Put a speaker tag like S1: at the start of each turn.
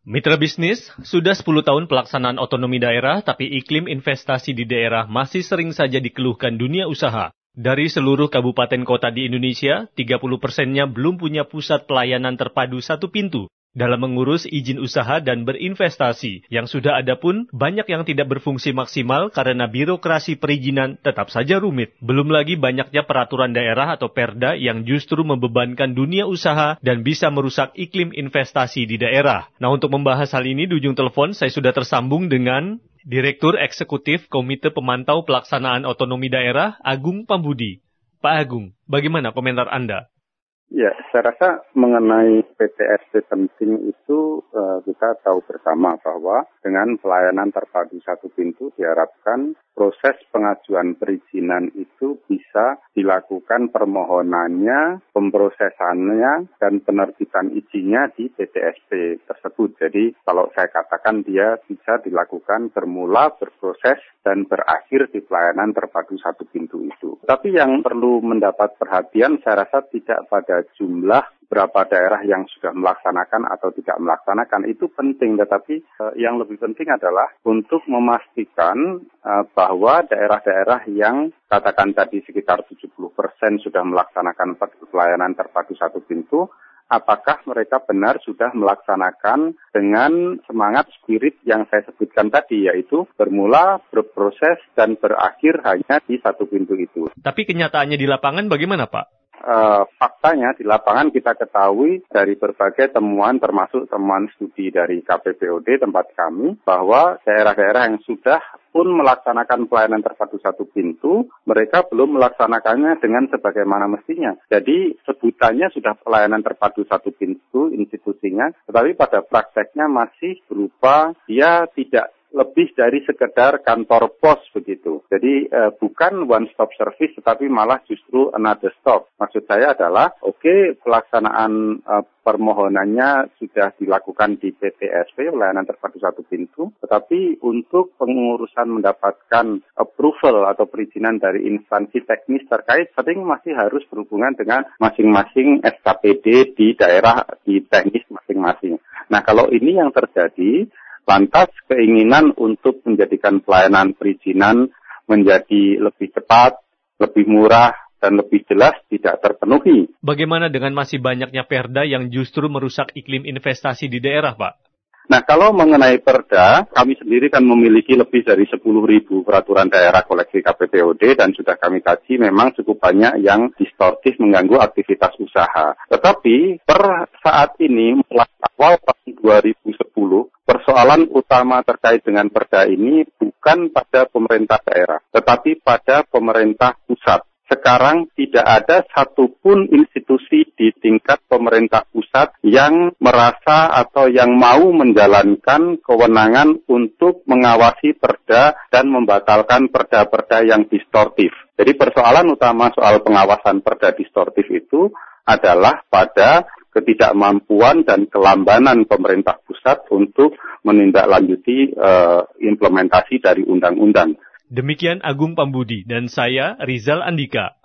S1: Mitra bisnis, sudah 10 tahun pelaksanaan otonomi daerah, tapi iklim investasi di daerah masih sering saja dikeluhkan dunia usaha. Dari seluruh kabupaten kota di Indonesia, 30 persennya belum punya pusat pelayanan terpadu satu pintu dalam mengurus izin usaha dan berinvestasi. Yang sudah ada pun banyak yang tidak berfungsi maksimal karena birokrasi perizinan tetap saja rumit. Belum lagi banyaknya peraturan daerah atau perda yang justru membebankan dunia usaha dan bisa merusak iklim investasi di daerah. Nah untuk membahas hal ini di ujung telepon saya sudah tersambung dengan Direktur Eksekutif Komite Pemantau Pelaksanaan Otonomi Daerah Agung Pambudi. Pak Agung, bagaimana komentar Anda?
S2: Ya, saya rasa mengenai PTSD penting itu uh, kita tahu bersama bahwa dengan pelayanan terpadu satu pintu diharapkan proses pengajuan perizinan itu bisa dilakukan permohonannya, pemrosesannya, dan penerbitan izinnya di PTSD tersebut. Jadi kalau saya katakan dia bisa dilakukan bermula, berproses, dan berakhir di pelayanan terpadu satu pintu itu. Tapi yang perlu mendapat perhatian saya rasa tidak pada jumlah berapa daerah yang sudah melaksanakan atau tidak melaksanakan itu penting tetapi uh, yang lebih penting adalah untuk memastikan uh, bahwa daerah-daerah yang katakan tadi sekitar 70 persen sudah melaksanakan pelayanan terpadu satu pintu apakah mereka benar sudah melaksanakan dengan semangat spirit yang saya sebutkan tadi, yaitu bermula, berproses, dan berakhir hanya di satu pintu itu.
S1: Tapi kenyataannya di lapangan bagaimana Pak?
S2: Uh, faktanya di lapangan kita ketahui dari berbagai temuan termasuk temuan studi dari KPPOD tempat kami bahwa daerah-daerah yang sudah pun melaksanakan pelayanan terpadu satu pintu, mereka belum melaksanakannya dengan sebagaimana mestinya. Jadi sebutannya sudah pelayanan terpadu satu pintu institusinya, tetapi pada prakteknya masih berupa dia tidak lebih dari sekedar kantor pos begitu. Jadi eh, bukan one stop service tetapi malah justru another stop. Maksud saya adalah oke okay, pelaksanaan eh, permohonannya sudah dilakukan di PTSP pelayanan terpadu satu pintu, tetapi untuk pengurusan mendapatkan approval atau perizinan dari instansi teknis terkait sering masih harus berhubungan dengan masing-masing SKPD di daerah di teknis masing-masing. Nah, kalau ini yang terjadi, Lantas keinginan untuk menjadikan pelayanan perizinan menjadi lebih cepat, lebih murah, dan lebih jelas tidak terpenuhi.
S1: Bagaimana dengan masih banyaknya perda yang justru merusak iklim investasi di daerah, Pak?
S2: Nah, kalau mengenai perda, kami sendiri kan memiliki lebih dari 10 ribu peraturan daerah koleksi KPPOD dan sudah kami kaji memang cukup banyak yang distortif mengganggu aktivitas usaha. Tetapi per saat ini, mulai awal tahun 2010, persoalan utama terkait dengan perda ini bukan pada pemerintah daerah, tetapi pada pemerintah pusat sekarang tidak ada satupun institusi di tingkat pemerintah pusat yang merasa atau yang mau menjalankan kewenangan untuk mengawasi perda dan membatalkan perda-perda yang distortif. Jadi persoalan utama soal pengawasan perda distortif itu adalah pada ketidakmampuan dan kelambanan pemerintah pusat untuk menindaklanjuti uh, implementasi dari undang-undang.
S1: Demikian Agung Pambudi dan saya Rizal Andika.